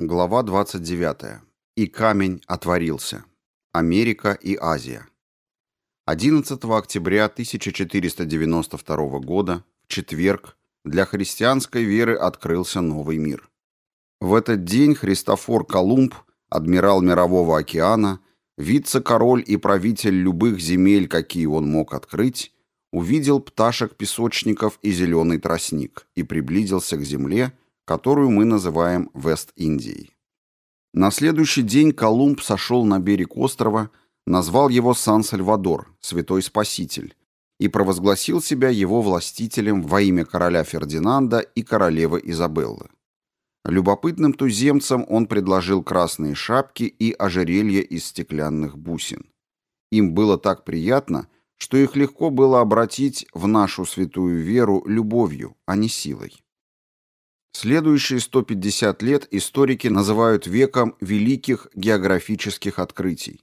Глава 29. И камень отворился. Америка и Азия. 11 октября 1492 года, в четверг, для христианской веры открылся новый мир. В этот день Христофор Колумб, адмирал Мирового океана, вице-король и правитель любых земель, какие он мог открыть, увидел пташек-песочников и зеленый тростник и приблизился к земле, которую мы называем Вест-Индией. На следующий день Колумб сошел на берег острова, назвал его Сан-Сальвадор, Святой Спаситель, и провозгласил себя его властителем во имя короля Фердинанда и королевы Изабеллы. Любопытным туземцам он предложил красные шапки и ожерелья из стеклянных бусин. Им было так приятно, что их легко было обратить в нашу святую веру любовью, а не силой. Следующие 150 лет историки называют веком великих географических открытий.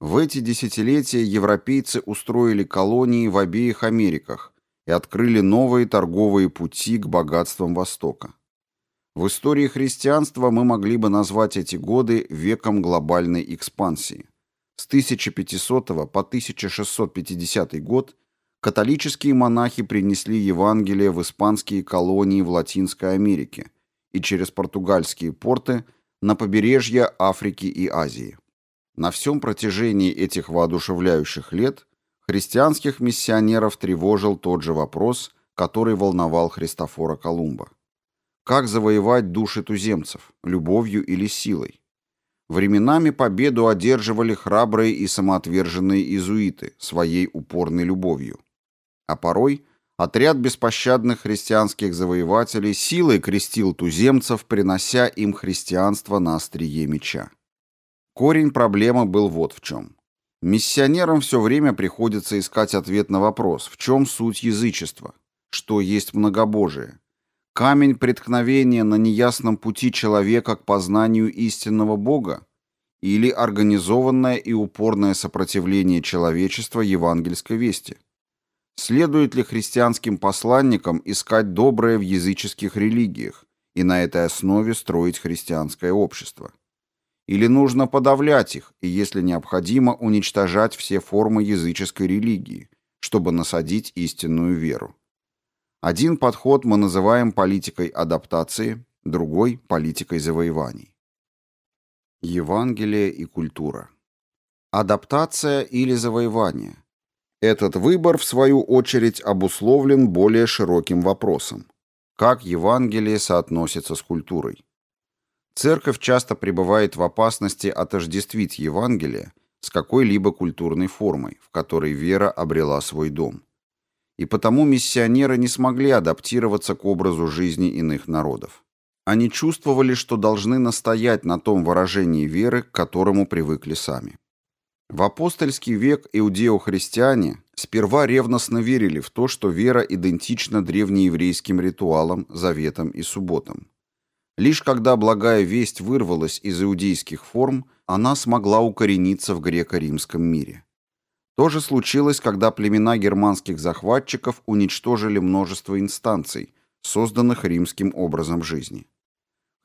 В эти десятилетия европейцы устроили колонии в обеих Америках и открыли новые торговые пути к богатствам Востока. В истории христианства мы могли бы назвать эти годы веком глобальной экспансии. С 1500 по 1650 год католические монахи принесли Евангелие в испанские колонии в Латинской Америке и через португальские порты на побережье Африки и Азии. На всем протяжении этих воодушевляющих лет христианских миссионеров тревожил тот же вопрос, который волновал Христофора Колумба. Как завоевать души туземцев, любовью или силой? Временами победу одерживали храбрые и самоотверженные иезуиты своей упорной любовью а порой отряд беспощадных христианских завоевателей силой крестил туземцев, принося им христианство на острие меча. Корень проблемы был вот в чем. Миссионерам все время приходится искать ответ на вопрос, в чем суть язычества, что есть многобожие, камень преткновения на неясном пути человека к познанию истинного Бога или организованное и упорное сопротивление человечества евангельской вести. Следует ли христианским посланникам искать доброе в языческих религиях и на этой основе строить христианское общество? Или нужно подавлять их и, если необходимо, уничтожать все формы языческой религии, чтобы насадить истинную веру? Один подход мы называем политикой адаптации, другой – политикой завоеваний. Евангелие и культура. Адаптация или завоевание – этот выбор, в свою очередь, обусловлен более широким вопросом. Как Евангелие соотносится с культурой? Церковь часто пребывает в опасности отождествить Евангелие с какой-либо культурной формой, в которой вера обрела свой дом. И потому миссионеры не смогли адаптироваться к образу жизни иных народов. Они чувствовали, что должны настоять на том выражении веры, к которому привыкли сами. В апостольский век иудео-христиане сперва ревностно верили в то, что вера идентична древнееврейским ритуалам, заветам и субботам. Лишь когда благая весть вырвалась из иудейских форм, она смогла укорениться в греко-римском мире. То же случилось, когда племена германских захватчиков уничтожили множество инстанций, созданных римским образом жизни.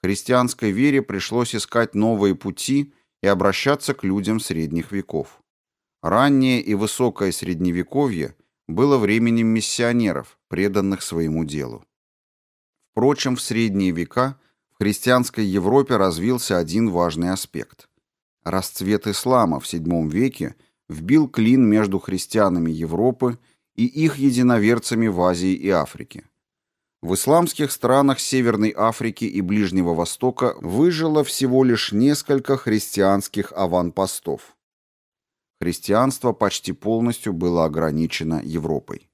Христианской вере пришлось искать новые пути – и обращаться к людям средних веков. Раннее и высокое средневековье было временем миссионеров, преданных своему делу. Впрочем, в средние века в христианской Европе развился один важный аспект. Расцвет ислама в VII веке вбил клин между христианами Европы и их единоверцами в Азии и Африке. В исламских странах Северной Африки и Ближнего Востока выжило всего лишь несколько христианских аванпостов. Христианство почти полностью было ограничено Европой.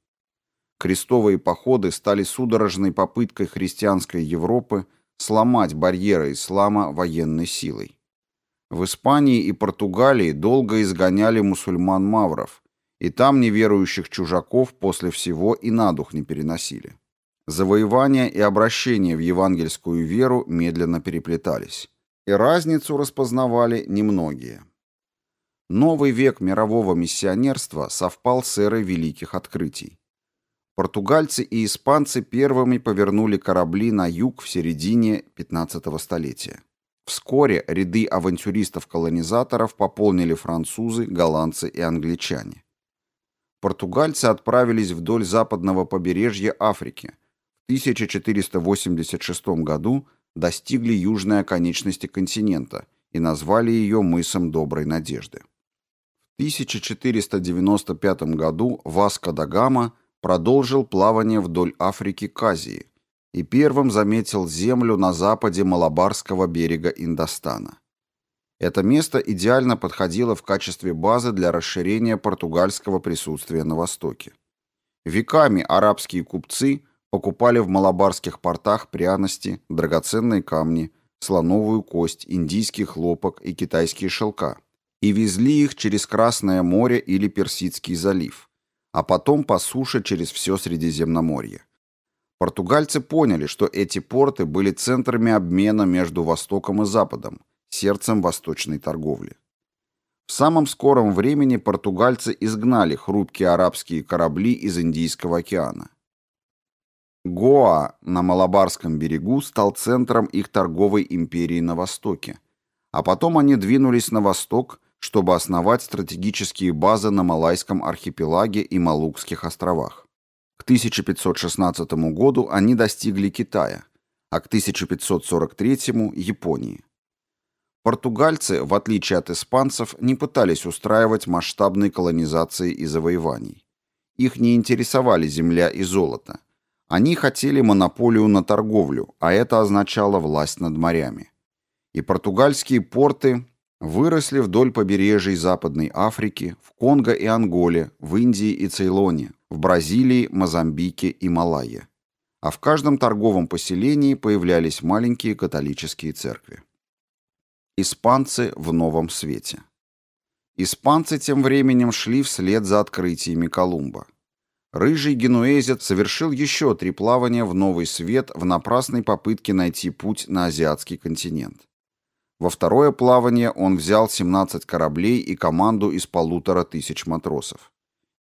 Крестовые походы стали судорожной попыткой христианской Европы сломать барьеры ислама военной силой. В Испании и Португалии долго изгоняли мусульман-мавров, и там неверующих чужаков после всего и на дух не переносили. Завоевание и обращение в евангельскую веру медленно переплетались, и разницу распознавали немногие. Новый век мирового миссионерства совпал с эрой великих открытий. Португальцы и испанцы первыми повернули корабли на юг в середине 15 столетия. Вскоре ряды авантюристов-колонизаторов пополнили французы, голландцы и англичане. Португальцы отправились вдоль западного побережья Африки. В 1486 году достигли южной оконечности континента и назвали ее мысом Доброй Надежды. В 1495 году Васко да Гама продолжил плавание вдоль Африки к Азии и первым заметил землю на западе Малабарского берега Индостана. Это место идеально подходило в качестве базы для расширения португальского присутствия на Востоке. Веками арабские купцы покупали в малабарских портах пряности, драгоценные камни, слоновую кость, индийский хлопок и китайские шелка и везли их через Красное море или Персидский залив, а потом по суше через все Средиземноморье. Португальцы поняли, что эти порты были центрами обмена между Востоком и Западом, сердцем восточной торговли. В самом скором времени португальцы изгнали хрупкие арабские корабли из Индийского океана. Гоа на Малабарском берегу стал центром их торговой империи на Востоке, а потом они двинулись на восток, чтобы основать стратегические базы на Малайском архипелаге и Малукских островах. К 1516 году они достигли Китая, а к 1543 – Японии. Португальцы, в отличие от испанцев, не пытались устраивать масштабные колонизации и завоеваний. Их не интересовали земля и золото. Они хотели монополию на торговлю, а это означало власть над морями. И португальские порты выросли вдоль побережий Западной Африки, в Конго и Анголе, в Индии и Цейлоне, в Бразилии, Мозамбике и Малайе. А в каждом торговом поселении появлялись маленькие католические церкви. Испанцы в новом свете. Испанцы тем временем шли вслед за открытиями Колумба. Рыжий генуэзец совершил еще три плавания в новый свет в напрасной попытке найти путь на азиатский континент. Во второе плавание он взял 17 кораблей и команду из полутора тысяч матросов.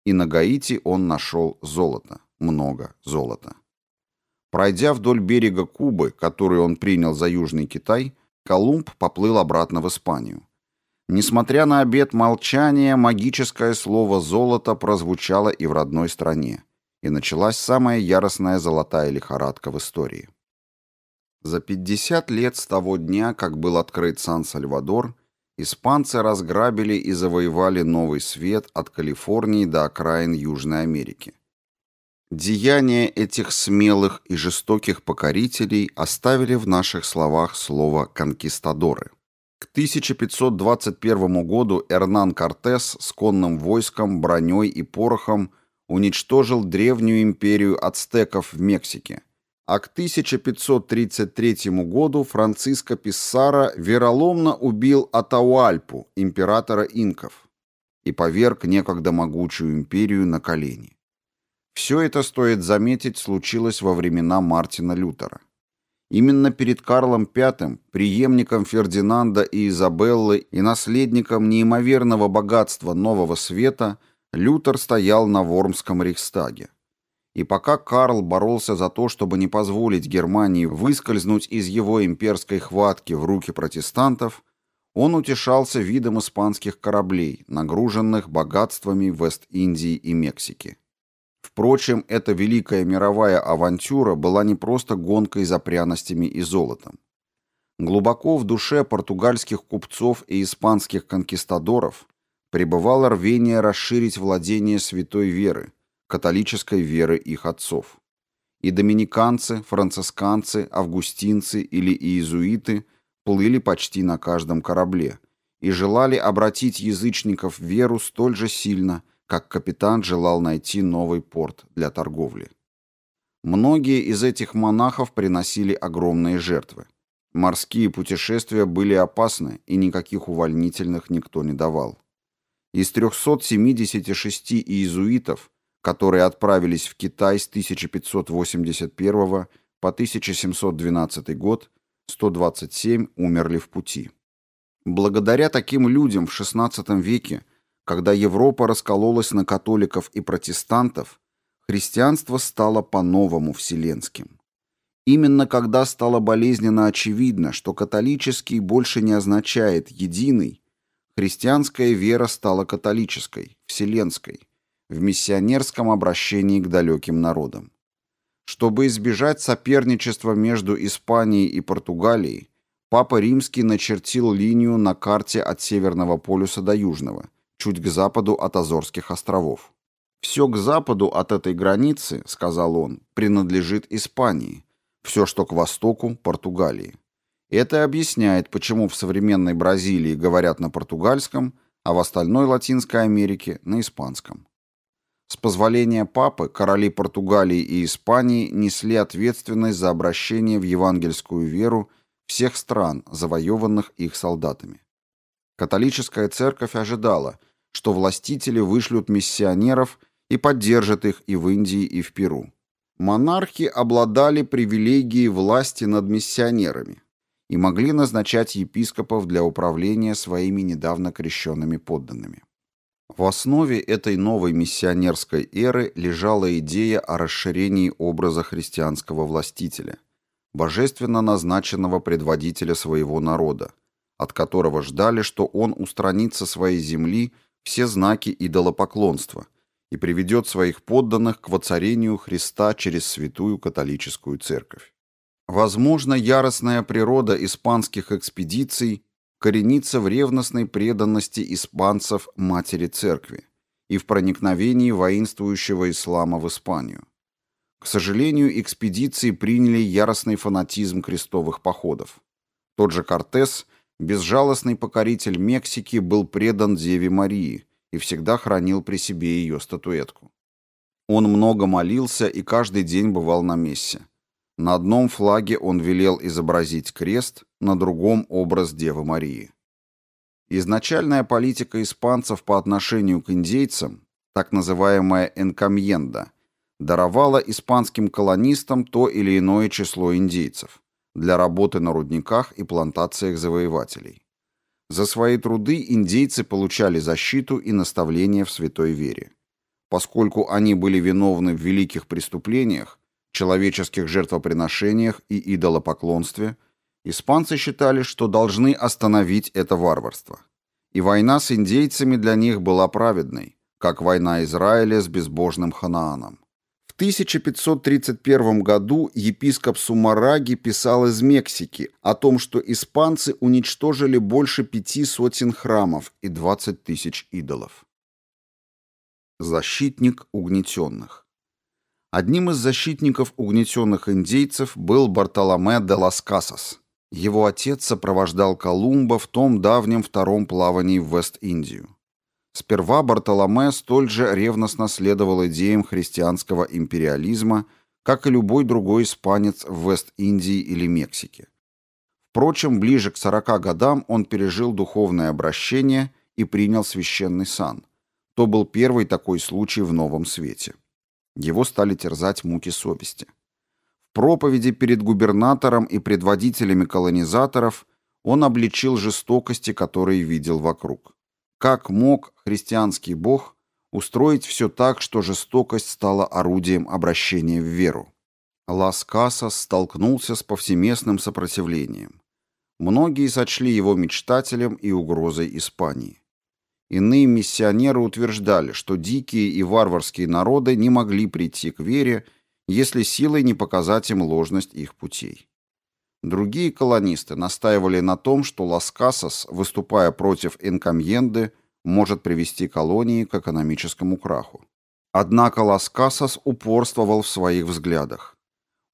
И на Гаити он нашел золото, много золота. Пройдя вдоль берега Кубы, который он принял за Южный Китай, Колумб поплыл обратно в Испанию. Несмотря на обет молчания, магическое слово «золото» прозвучало и в родной стране, и началась самая яростная золотая лихорадка в истории. За 50 лет с того дня, как был открыт Сан-Сальвадор, испанцы разграбили и завоевали новый свет от Калифорнии до окраин Южной Америки. Деяния этих смелых и жестоких покорителей оставили в наших словах слово «конкистадоры». К 1521 году Эрнан Кортес с конным войском, броней и порохом уничтожил древнюю империю ацтеков в Мексике, а к 1533 году Франциско Писсара вероломно убил Атауальпу, императора инков, и поверг некогда могучую империю на колени. Все это, стоит заметить, случилось во времена Мартина Лютера. Именно перед Карлом V, преемником Фердинанда и Изабеллы и наследником неимоверного богатства Нового Света, Лютер стоял на Вормском Рейхстаге. И пока Карл боролся за то, чтобы не позволить Германии выскользнуть из его имперской хватки в руки протестантов, он утешался видом испанских кораблей, нагруженных богатствами Вест-Индии и Мексики. Впрочем, эта великая мировая авантюра была не просто гонкой за пряностями и золотом. Глубоко в душе португальских купцов и испанских конкистадоров пребывало рвение расширить владение святой веры, католической веры их отцов. И доминиканцы, францисканцы, августинцы или иезуиты плыли почти на каждом корабле и желали обратить язычников в веру столь же сильно – как капитан желал найти новый порт для торговли. Многие из этих монахов приносили огромные жертвы. Морские путешествия были опасны, и никаких увольнительных никто не давал. Из 376 иезуитов, которые отправились в Китай с 1581 по 1712 год, 127 умерли в пути. Благодаря таким людям в XVI веке когда Европа раскололась на католиков и протестантов, христианство стало по-новому вселенским. Именно когда стало болезненно очевидно, что католический больше не означает «единый», христианская вера стала католической, вселенской, в миссионерском обращении к далеким народам. Чтобы избежать соперничества между Испанией и Португалией, Папа Римский начертил линию на карте от Северного полюса до Южного, чуть к западу от Азорских островов. «Все к западу от этой границы, — сказал он, — принадлежит Испании, все, что к востоку – Португалии. Это объясняет, почему в современной Бразилии говорят на португальском, а в остальной Латинской Америке – на испанском. С позволения папы короли Португалии и Испании несли ответственность за обращение в евангельскую веру всех стран, завоеванных их солдатами. Католическая церковь ожидала, что властители вышлют миссионеров и поддержат их и в Индии, и в Перу. Монархи обладали привилегией власти над миссионерами и могли назначать епископов для управления своими недавно крещенными подданными. В основе этой новой миссионерской эры лежала идея о расширении образа христианского властителя, божественно назначенного предводителя своего народа, от которого ждали, что он устранит со своей земли все знаки идолопоклонства – и приведет своих подданных к воцарению Христа через святую католическую церковь. Возможно, яростная природа испанских экспедиций коренится в ревностной преданности испанцев матери церкви и в проникновении воинствующего ислама в Испанию. К сожалению, экспедиции приняли яростный фанатизм крестовых походов. Тот же Кортес, безжалостный покоритель Мексики, был предан Деве Марии – и всегда хранил при себе ее статуэтку. Он много молился и каждый день бывал на мессе. На одном флаге он велел изобразить крест, на другом – образ Девы Марии. Изначальная политика испанцев по отношению к индейцам, так называемая «энкамьенда», даровала испанским колонистам то или иное число индейцев для работы на рудниках и плантациях завоевателей. За свои труды индейцы получали защиту и наставление в святой вере. Поскольку они были виновны в великих преступлениях, человеческих жертвоприношениях и идолопоклонстве, испанцы считали, что должны остановить это варварство. И война с индейцами для них была праведной, как война Израиля с безбожным Ханааном. 1531 году епископ Сумараги писал из Мексики о том, что испанцы уничтожили больше пяти сотен храмов и 20 тысяч идолов. Защитник угнетенных Одним из защитников угнетенных индейцев был Бартоломе де лас Касас. Его отец сопровождал Колумба в том давнем втором плавании в Вест-Индию. Сперва Бартоломе столь же ревностно следовал идеям христианского империализма, как и любой другой испанец в Вест-Индии или Мексике. Впрочем, ближе к 40 годам он пережил духовное обращение и принял священный сан. То был первый такой случай в Новом Свете. Его стали терзать муки совести. В проповеди перед губернатором и предводителями колонизаторов он обличил жестокости, которые видел вокруг. Как мог христианский бог устроить все так, что жестокость стала орудием обращения в веру? Лас Касас столкнулся с повсеместным сопротивлением. Многие сочли его мечтателем и угрозой Испании. Иные миссионеры утверждали, что дикие и варварские народы не могли прийти к вере, если силой не показать им ложность их путей. Другие колонисты настаивали на том, что Лас-Касас, выступая против Энкамьенды, может привести колонии к экономическому краху. Однако Лас-Касас упорствовал в своих взглядах.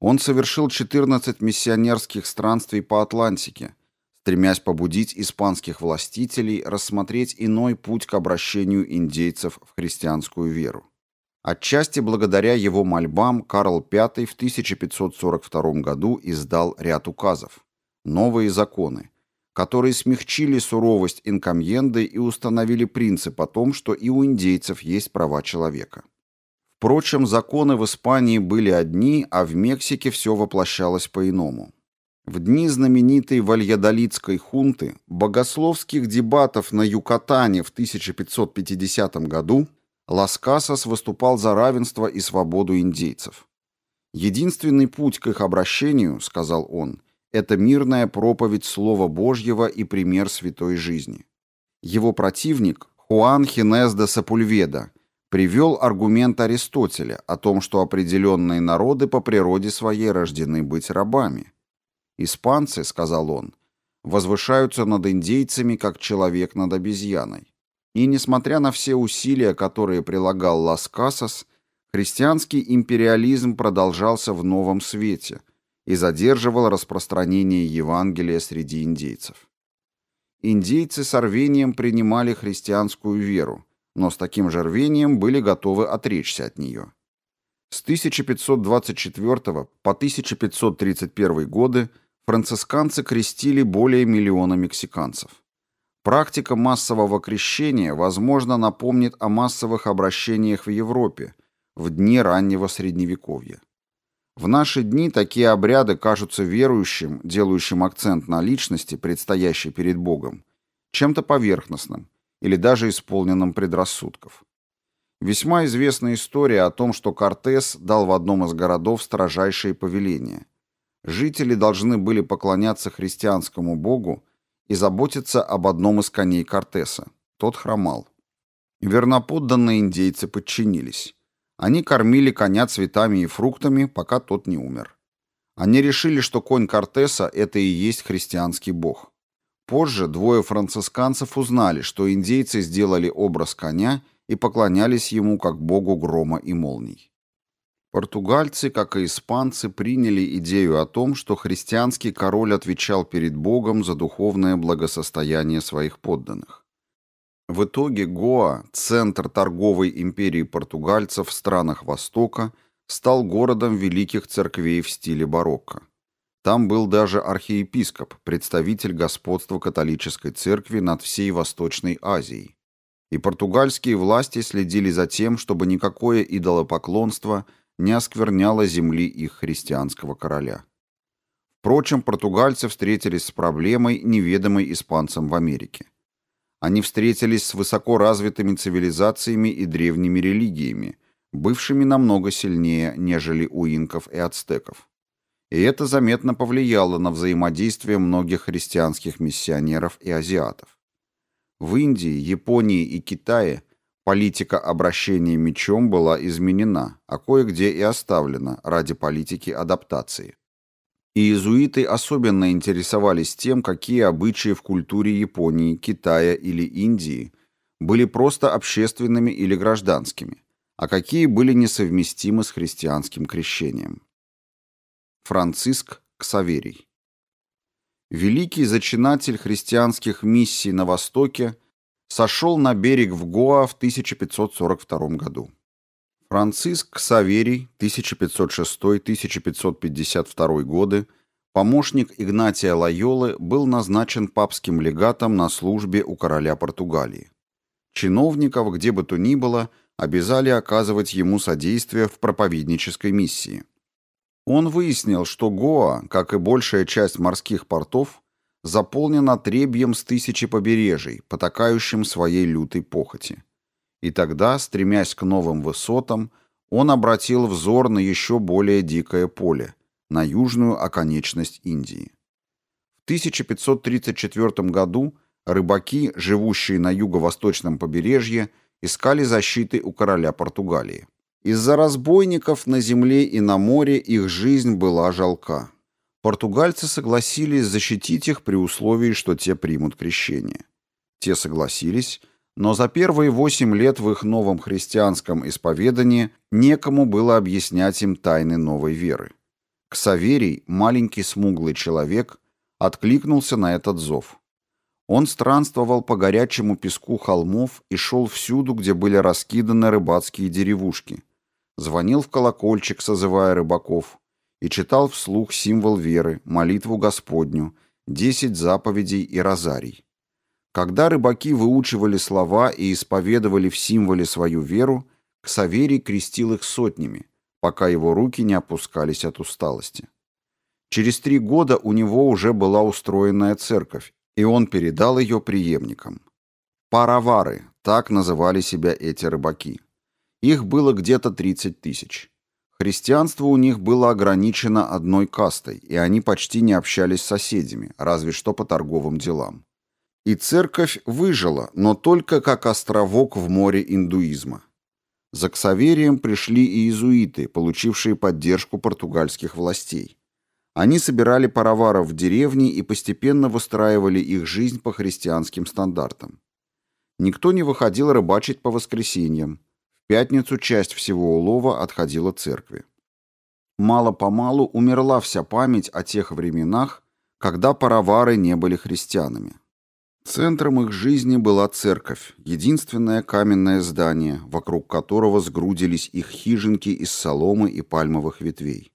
Он совершил 14 миссионерских странствий по Атлантике, стремясь побудить испанских властителей рассмотреть иной путь к обращению индейцев в христианскую веру. Отчасти благодаря его мольбам Карл V в 1542 году издал ряд указов, новые законы, которые смягчили суровость инкомьенды и установили принцип о том, что и у индейцев есть права человека. Впрочем, законы в Испании были одни, а в Мексике все воплощалось по-иному. В дни знаменитой вальядолитской хунты, богословских дебатов на Юкатане в 1550 году, Лас-Касас выступал за равенство и свободу индейцев. Единственный путь к их обращению, сказал он, это мирная проповедь Слова Божьего и пример святой жизни. Его противник, Хуан Хинес де Сапульведа, привел аргумент Аристотеля о том, что определенные народы по природе своей рождены быть рабами. «Испанцы», — сказал он, — «возвышаются над индейцами, как человек над обезьяной». И, несмотря на все усилия, которые прилагал Лас Касас, христианский империализм продолжался в новом свете и задерживал распространение Евангелия среди индейцев. Индейцы с рвением принимали христианскую веру, но с таким же рвением были готовы отречься от нее. С 1524 по 1531 годы францисканцы крестили более миллиона мексиканцев. Практика массового крещения, возможно, напомнит о массовых обращениях в Европе в дни раннего Средневековья. В наши дни такие обряды кажутся верующим, делающим акцент на личности, предстоящей перед Богом, чем-то поверхностным, или даже исполненным предрассудков. Весьма известна история о том, что Кортес дал в одном из городов строжайшие повеления. Жители должны были поклоняться христианскому богу и заботиться об одном из коней Кортеса. Тот хромал. Верноподданные индейцы подчинились. Они кормили коня цветами и фруктами, пока тот не умер. Они решили, что конь Кортеса – это и есть христианский бог. Позже двое францисканцев узнали, что индейцы сделали образ коня и поклонялись ему как богу грома и молний. Португальцы, как и испанцы, приняли идею о том, что христианский король отвечал перед Богом за духовное благосостояние своих подданных. В итоге Гоа, центр торговой империи португальцев в странах Востока, стал городом великих церквей в стиле барокко. Там был даже архиепископ, представитель господства католической церкви над всей Восточной Азией. И португальские власти следили за тем, чтобы никакое идолопоклонство не оскверняло земли их христианского короля. Впрочем, португальцы встретились с проблемой, неведомой испанцам в Америке. Они встретились с высоко развитыми цивилизациями и древними религиями, бывшими намного сильнее, нежели у инков и ацтеков и это заметно повлияло на взаимодействие многих христианских миссионеров и азиатов. В Индии, Японии и Китае политика обращения мечом была изменена, а кое-где и оставлена ради политики адаптации. И иезуиты особенно интересовались тем, какие обычаи в культуре Японии, Китая или Индии были просто общественными или гражданскими, а какие были несовместимы с христианским крещением. Франциск Ксаверий. Великий зачинатель христианских миссий на Востоке сошел на берег в Гоа в 1542 году. Франциск Ксаверий, 1506-1552 годы, помощник Игнатия Лайолы, был назначен папским легатом на службе у короля Португалии. Чиновников, где бы то ни было, обязали оказывать ему содействие в проповеднической миссии. Он выяснил, что Гоа, как и большая часть морских портов, заполнен отребьем с тысячи побережий, потакающим своей лютой похоти. И тогда, стремясь к новым высотам, он обратил взор на еще более дикое поле, на южную оконечность Индии. В 1534 году рыбаки, живущие на юго-восточном побережье, искали защиты у короля Португалии. Из-за разбойников на земле и на море их жизнь была жалка. Португальцы согласились защитить их при условии, что те примут крещение. Те согласились, но за первые восемь лет в их новом христианском исповедании некому было объяснять им тайны новой веры. Ксаверий, маленький смуглый человек, откликнулся на этот зов. Он странствовал по горячему песку холмов и шел всюду, где были раскиданы рыбацкие деревушки – звонил в колокольчик, созывая рыбаков, и читал вслух символ веры, молитву Господню, десять заповедей и розарий. Когда рыбаки выучивали слова и исповедовали в символе свою веру, Ксаверий крестил их сотнями, пока его руки не опускались от усталости. Через три года у него уже была устроенная церковь, и он передал ее преемникам. Паравары, так называли себя эти рыбаки. Их было где-то 30 тысяч. Христианство у них было ограничено одной кастой, и они почти не общались с соседями, разве что по торговым делам. И церковь выжила, но только как островок в море индуизма. За Ксаверием пришли и иезуиты, получившие поддержку португальских властей. Они собирали пароваров в деревне и постепенно выстраивали их жизнь по христианским стандартам. Никто не выходил рыбачить по воскресеньям. Пятницу часть всего улова отходила церкви. Мало-помалу умерла вся память о тех временах, когда паровары не были христианами. Центром их жизни была церковь, единственное каменное здание, вокруг которого сгрудились их хижинки из соломы и пальмовых ветвей.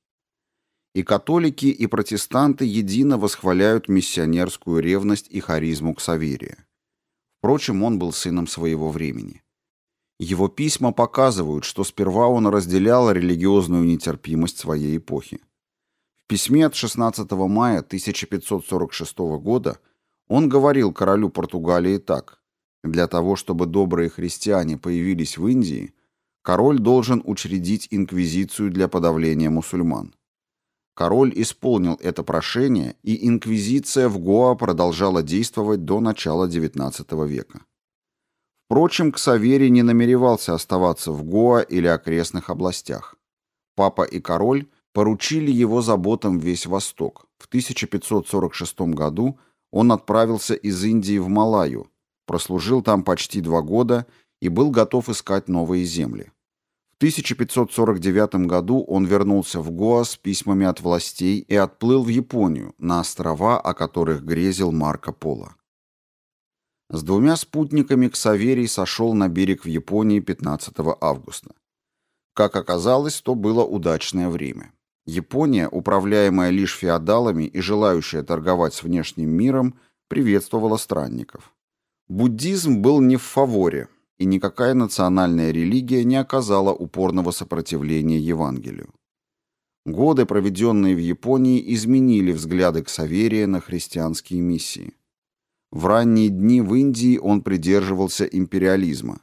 И католики, и протестанты едино восхваляют миссионерскую ревность и харизму Ксаверия. Впрочем, он был сыном своего времени. Его письма показывают, что сперва он разделял религиозную нетерпимость своей эпохи. В письме от 16 мая 1546 года он говорил королю Португалии так. Для того, чтобы добрые христиане появились в Индии, король должен учредить инквизицию для подавления мусульман. Король исполнил это прошение, и инквизиция в Гоа продолжала действовать до начала XIX века. Впрочем, Ксаверий не намеревался оставаться в Гоа или окрестных областях. Папа и король поручили его заботам весь Восток. В 1546 году он отправился из Индии в Малайю, прослужил там почти два года и был готов искать новые земли. В 1549 году он вернулся в Гоа с письмами от властей и отплыл в Японию, на острова, о которых грезил Марко Поло. С двумя спутниками Ксаверий сошел на берег в Японии 15 августа. Как оказалось, то было удачное время. Япония, управляемая лишь феодалами и желающая торговать с внешним миром, приветствовала странников. Буддизм был не в фаворе, и никакая национальная религия не оказала упорного сопротивления Евангелию. Годы, проведенные в Японии, изменили взгляды Ксаверия на христианские миссии. В ранние дни в Индии он придерживался империализма.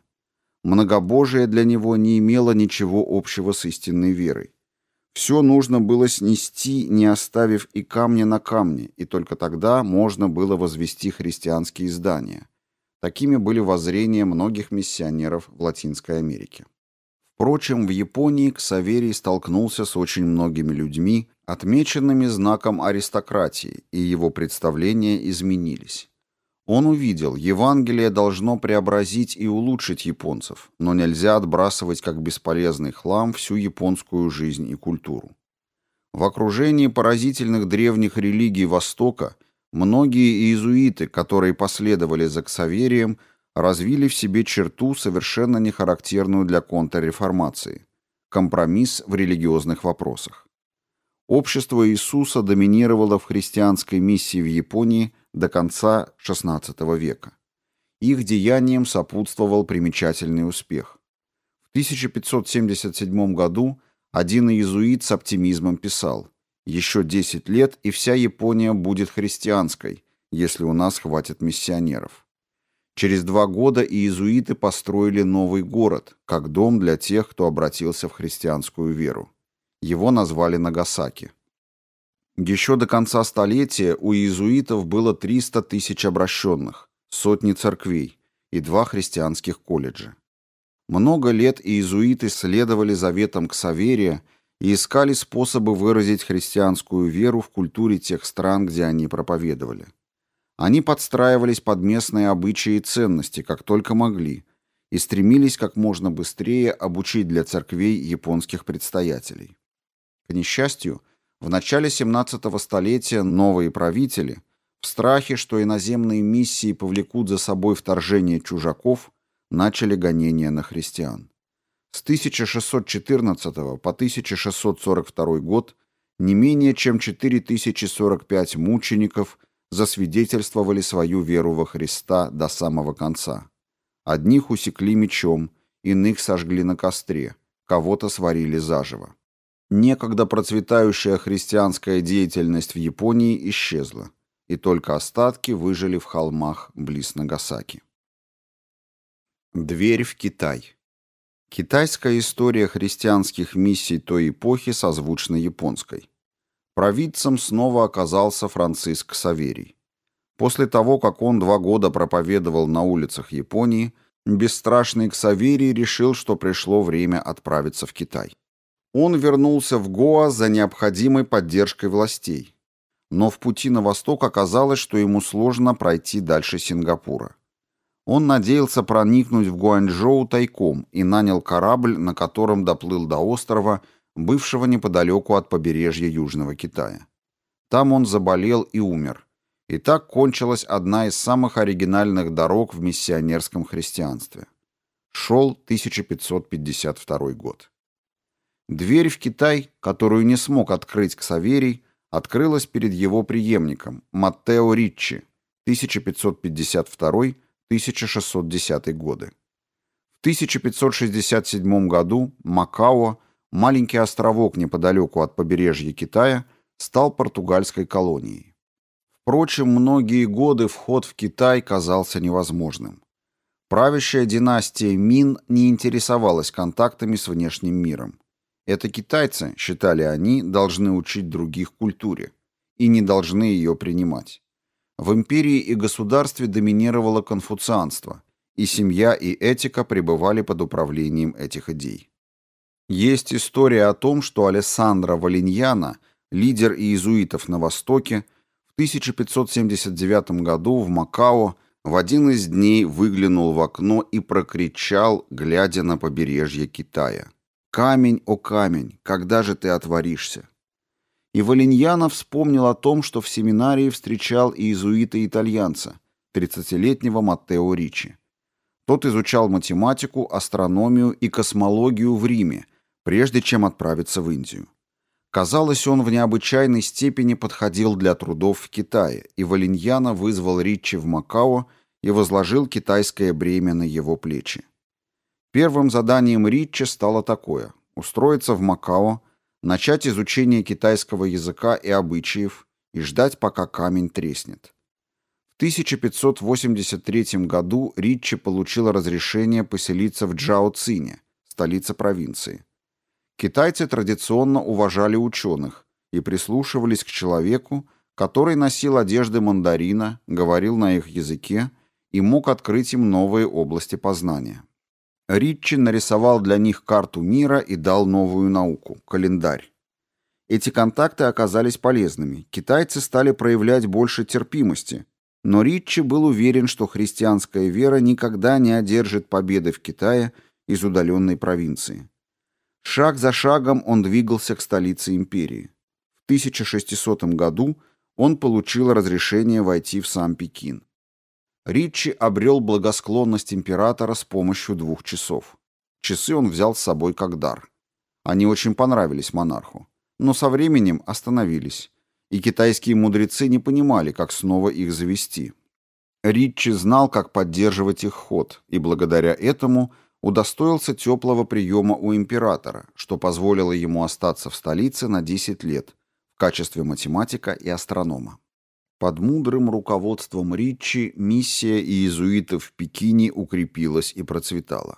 Многобожие для него не имело ничего общего с истинной верой. Все нужно было снести, не оставив и камня на камне, и только тогда можно было возвести христианские здания. Такими были воззрения многих миссионеров в Латинской Америке. Впрочем, в Японии Ксаверий столкнулся с очень многими людьми, отмеченными знаком аристократии, и его представления изменились. Он увидел, Евангелие должно преобразить и улучшить японцев, но нельзя отбрасывать как бесполезный хлам всю японскую жизнь и культуру. В окружении поразительных древних религий Востока многие иезуиты, которые последовали за Ксаверием, развили в себе черту, совершенно не характерную для контрреформации – компромисс в религиозных вопросах. Общество Иисуса доминировало в христианской миссии в Японии – до конца XVI века. Их деяниям сопутствовал примечательный успех. В 1577 году один иезуит с оптимизмом писал «Еще 10 лет, и вся Япония будет христианской, если у нас хватит миссионеров». Через два года иезуиты построили новый город, как дом для тех, кто обратился в христианскую веру. Его назвали Нагасаки. Еще до конца столетия у иезуитов было 300 тысяч обращенных, сотни церквей и два христианских колледжа. Много лет иезуиты следовали заветам Ксаверия и искали способы выразить христианскую веру в культуре тех стран, где они проповедовали. Они подстраивались под местные обычаи и ценности, как только могли, и стремились как можно быстрее обучить для церквей японских предстоятелей. К несчастью, в начале 17-го столетия новые правители, в страхе, что иноземные миссии повлекут за собой вторжение чужаков, начали гонения на христиан. С 1614 по 1642 год не менее чем 4045 мучеников засвидетельствовали свою веру во Христа до самого конца. Одних усекли мечом, иных сожгли на костре, кого-то сварили заживо. Некогда процветающая христианская деятельность в Японии исчезла, и только остатки выжили в холмах близ Нагасаки. Дверь в Китай. Китайская история христианских миссий той эпохи созвучна японской. Провидцем снова оказался Франциск Саверий. После того, как он два года проповедовал на улицах Японии, бесстрашный Ксаверий решил, что пришло время отправиться в Китай. Он вернулся в Гоа за необходимой поддержкой властей. Но в пути на восток оказалось, что ему сложно пройти дальше Сингапура. Он надеялся проникнуть в Гуанчжоу тайком и нанял корабль, на котором доплыл до острова, бывшего неподалеку от побережья Южного Китая. Там он заболел и умер. И так кончилась одна из самых оригинальных дорог в миссионерском христианстве. Шел 1552 год. Дверь в Китай, которую не смог открыть Ксаверий, открылась перед его преемником, Маттео Риччи, 1552 1610 годы. В 1567 году Макао, маленький островок неподалеку от побережья Китая, стал португальской колонией. Впрочем, многие годы вход в Китай казался невозможным. Правящая династия Мин не интересовалась контактами с внешним миром. Это китайцы, считали они, должны учить других культуре и не должны ее принимать. В империи и государстве доминировало конфуцианство, и семья и этика пребывали под управлением этих идей. Есть история о том, что Алессандро Валиньяна, лидер иезуитов на Востоке, в 1579 году в Макао в один из дней выглянул в окно и прокричал, глядя на побережье Китая. «Камень, о камень, когда же ты отворишься?» И Валиньяно вспомнил о том, что в семинарии встречал иезуита-итальянца, 30-летнего Маттео Ричи. Тот изучал математику, астрономию и космологию в Риме, прежде чем отправиться в Индию. Казалось, он в необычайной степени подходил для трудов в Китае, и Валиньяно вызвал Ричи в Макао и возложил китайское бремя на его плечи. Первым заданием Ричи стало такое – устроиться в Макао, начать изучение китайского языка и обычаев и ждать, пока камень треснет. В 1583 году Ричи получил разрешение поселиться в Джаоцине, столице провинции. Китайцы традиционно уважали ученых и прислушивались к человеку, который носил одежды мандарина, говорил на их языке и мог открыть им новые области познания. Ричи нарисовал для них карту мира и дал новую науку – календарь. Эти контакты оказались полезными. Китайцы стали проявлять больше терпимости, но Ричи был уверен, что христианская вера никогда не одержит победы в Китае из удаленной провинции. Шаг за шагом он двигался к столице империи. В 1600 году он получил разрешение войти в сам Пекин. Ричи обрел благосклонность императора с помощью двух часов. Часы он взял с собой как дар. Они очень понравились монарху, но со временем остановились, и китайские мудрецы не понимали, как снова их завести. Ричи знал, как поддерживать их ход, и благодаря этому удостоился теплого приема у императора, что позволило ему остаться в столице на 10 лет в качестве математика и астронома. Под мудрым руководством Ричи миссия иезуитов в Пекине укрепилась и процветала.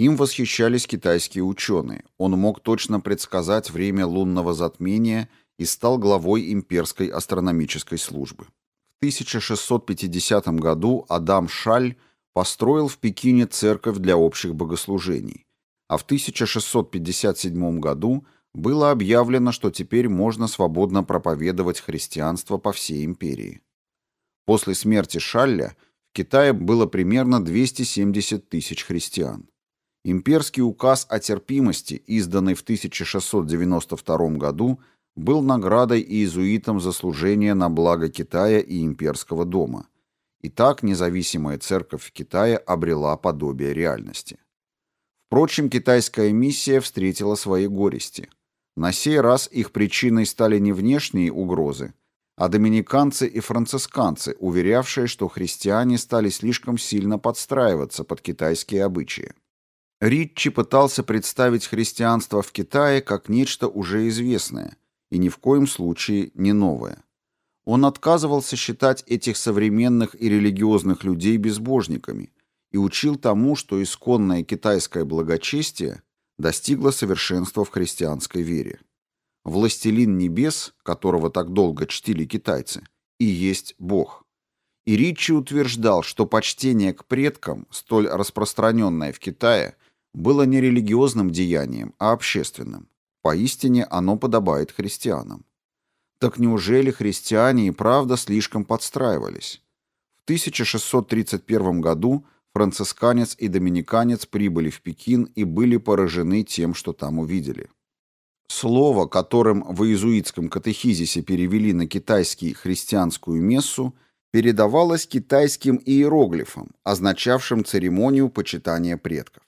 Им восхищались китайские ученые. Он мог точно предсказать время лунного затмения и стал главой имперской астрономической службы. В 1650 году Адам Шаль построил в Пекине церковь для общих богослужений, а в 1657 году – было объявлено, что теперь можно свободно проповедовать христианство по всей империи. После смерти Шалля в Китае было примерно 270 тысяч христиан. Имперский указ о терпимости, изданный в 1692 году, был наградой иезуитам за служение на благо Китая и имперского дома. И так независимая церковь в Китае обрела подобие реальности. Впрочем, китайская миссия встретила свои горести – на сей раз их причиной стали не внешние угрозы, а доминиканцы и францисканцы, уверявшие, что христиане стали слишком сильно подстраиваться под китайские обычаи. Риччи пытался представить христианство в Китае как нечто уже известное и ни в коем случае не новое. Он отказывался считать этих современных и религиозных людей безбожниками и учил тому, что исконное китайское благочестие достигло совершенства в христианской вере. Властелин небес, которого так долго чтили китайцы, и есть Бог. И Ричи утверждал, что почтение к предкам, столь распространенное в Китае, было не религиозным деянием, а общественным. Поистине оно подобает христианам. Так неужели христиане и правда слишком подстраивались? В 1631 году францисканец и доминиканец прибыли в Пекин и были поражены тем, что там увидели. Слово, которым в иезуитском катехизисе перевели на китайский христианскую мессу, передавалось китайским иероглифом, означавшим церемонию почитания предков.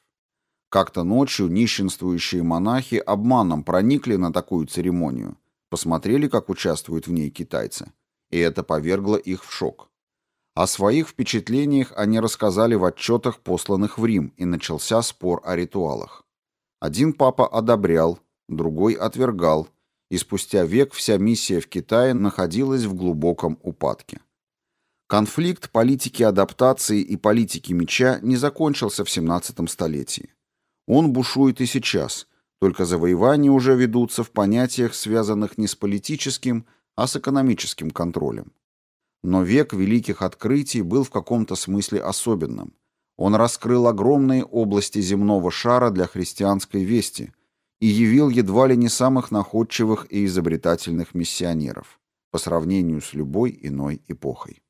Как-то ночью нищенствующие монахи обманом проникли на такую церемонию посмотрели, как участвуют в ней китайцы, и это повергло их в шок. О своих впечатлениях они рассказали в отчетах, посланных в Рим, и начался спор о ритуалах. Один папа одобрял, другой отвергал, и спустя век вся миссия в Китае находилась в глубоком упадке. Конфликт политики адаптации и политики меча не закончился в 17 столетии. Он бушует и сейчас, только завоевания уже ведутся в понятиях, связанных не с политическим, а с экономическим контролем. Но век великих открытий был в каком-то смысле особенным. Он раскрыл огромные области земного шара для христианской вести и явил едва ли не самых находчивых и изобретательных миссионеров по сравнению с любой иной эпохой.